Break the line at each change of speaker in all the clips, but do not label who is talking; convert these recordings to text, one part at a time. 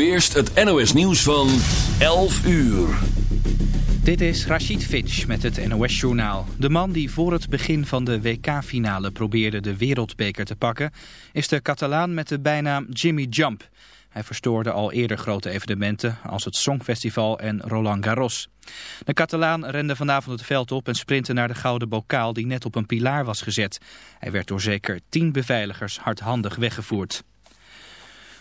eerst het NOS nieuws van 11 uur.
Dit is Rachid Finch met het NOS-journaal. De man die voor het begin van de WK-finale probeerde de wereldbeker te pakken... is de Catalaan met de bijnaam Jimmy Jump. Hij verstoorde al eerder grote evenementen als het Songfestival en Roland Garros. De Catalaan rende vanavond het veld op en sprintte naar de gouden bokaal die net op een pilaar was gezet. Hij werd door zeker tien beveiligers hardhandig weggevoerd.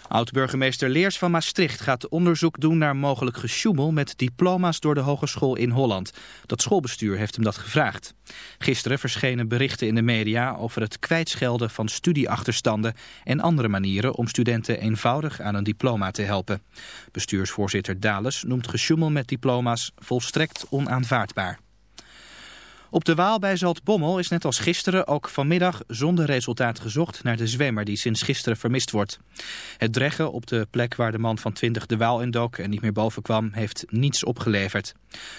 Oud-burgemeester Leers van Maastricht gaat onderzoek doen naar mogelijk gesjoemel met diploma's door de hogeschool in Holland. Dat schoolbestuur heeft hem dat gevraagd. Gisteren verschenen berichten in de media over het kwijtschelden van studieachterstanden en andere manieren om studenten eenvoudig aan een diploma te helpen. Bestuursvoorzitter Dales noemt gesjoemel met diploma's volstrekt onaanvaardbaar. Op de Waal bij Zaltbommel is net als gisteren ook vanmiddag zonder resultaat gezocht naar de zwemmer die sinds gisteren vermist wordt. Het dreggen op de plek waar de man van 20 de Waal indook en niet meer boven kwam heeft niets opgeleverd.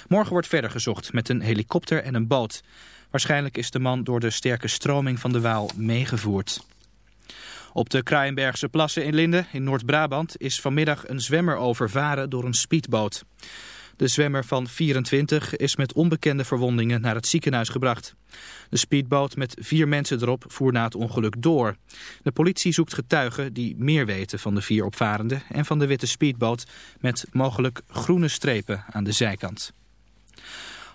Morgen wordt verder gezocht met een helikopter en een boot. Waarschijnlijk is de man door de sterke stroming van de Waal meegevoerd. Op de Kraaienbergse plassen in Linden in Noord-Brabant is vanmiddag een zwemmer overvaren door een speedboot. De zwemmer van 24 is met onbekende verwondingen naar het ziekenhuis gebracht. De speedboot met vier mensen erop voer na het ongeluk door. De politie zoekt getuigen die meer weten van de vier opvarenden en van de witte speedboot met mogelijk groene strepen aan de zijkant.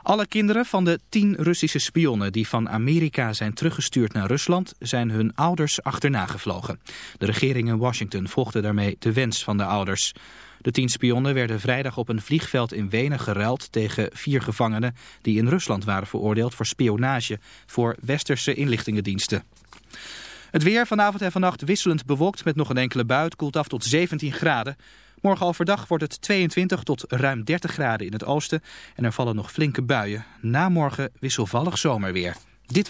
Alle kinderen van de tien Russische spionnen die van Amerika zijn teruggestuurd naar Rusland zijn hun ouders achterna gevlogen. De regering in Washington volgde daarmee de wens van de ouders. De tien spionnen werden vrijdag op een vliegveld in Wenen geruild tegen vier gevangenen die in Rusland waren veroordeeld voor spionage voor westerse inlichtingendiensten. Het weer vanavond en vannacht wisselend bewolkt met nog een enkele bui. koelt af tot 17 graden. Morgen overdag wordt het 22 tot ruim 30 graden in het oosten en er vallen nog flinke buien. Na morgen wisselvallig zomerweer. Dit...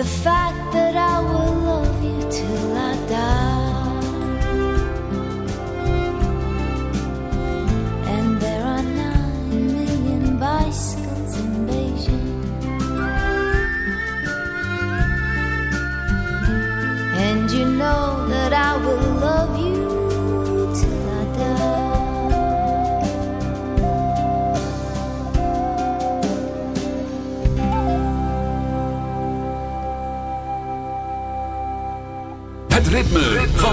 the fire.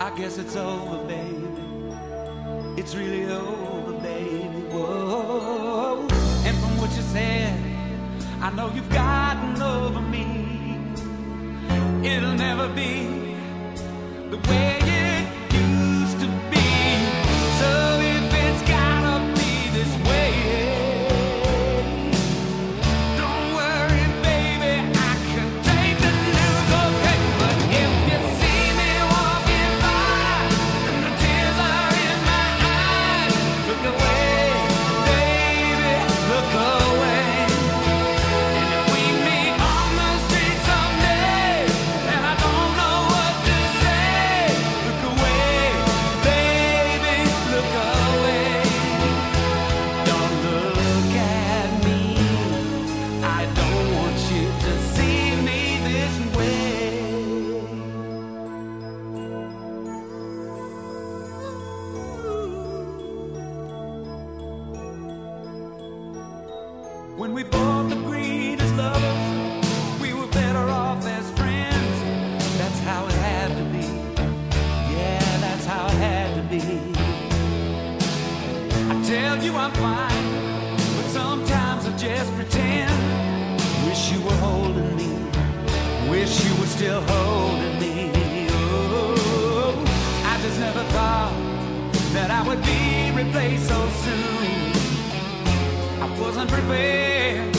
I
guess it's over, baby. It's really over, baby. Whoa. And from what you said, I know you've gotten over me. It'll never be the way it would be replaced so soon. I wasn't prepared.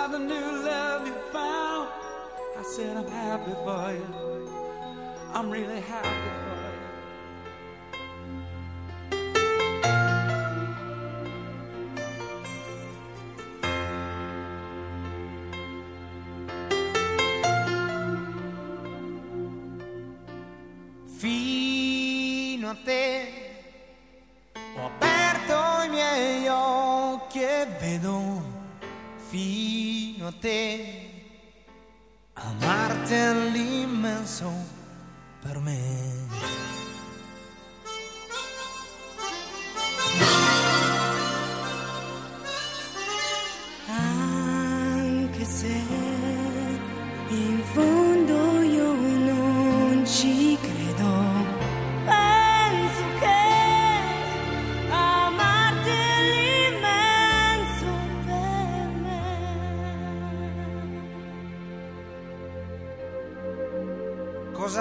about the new love you found. I said, I'm happy for you. I'm really happy for you.
te ho aperto i miei occhi e vedo fino a te, amarti l'immenso per me.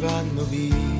vanno via.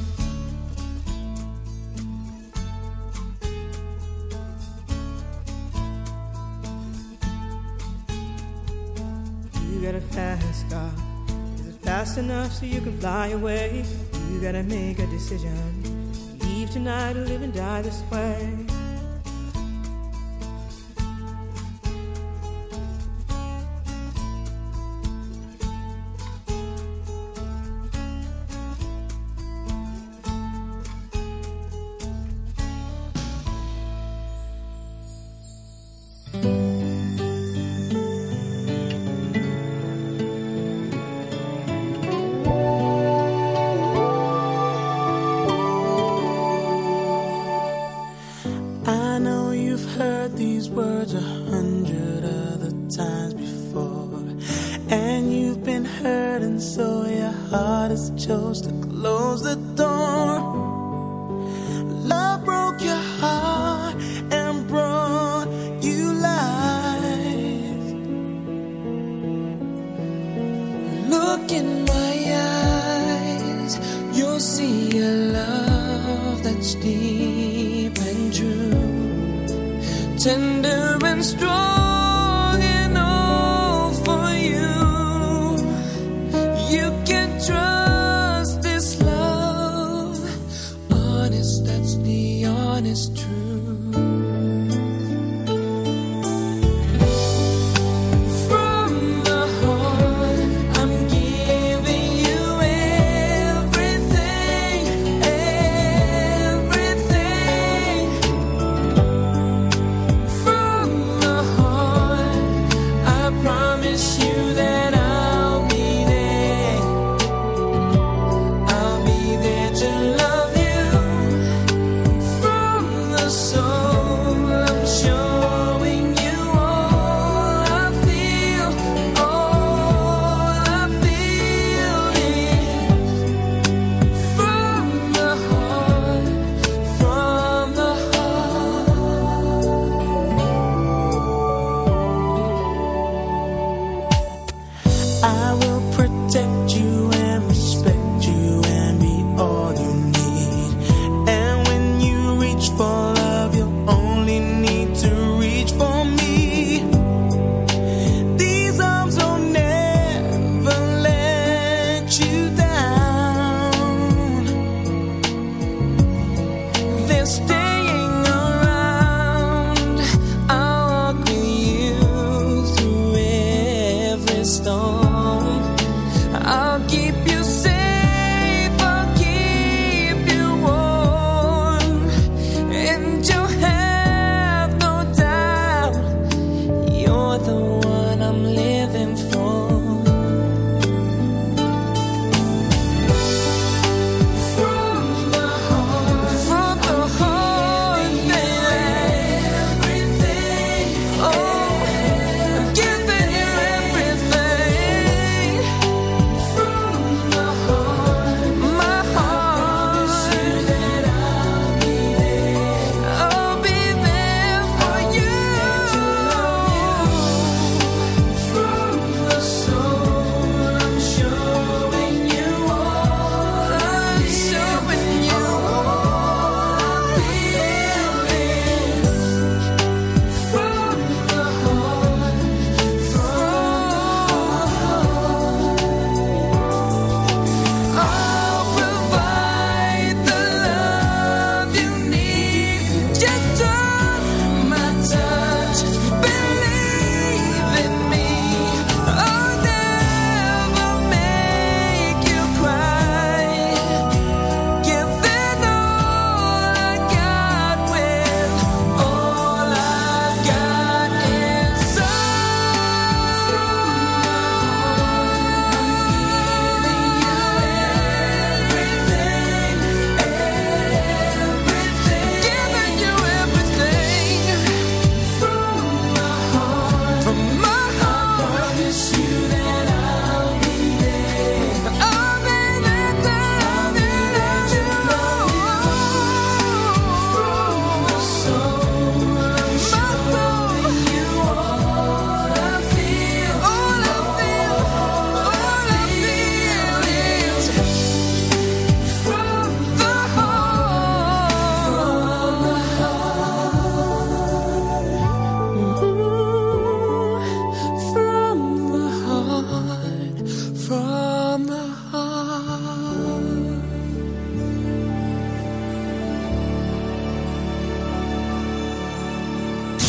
Got a fast car. Is it fast enough so you can fly away? You gotta make a decision. Leave tonight or live and die this way. is
true.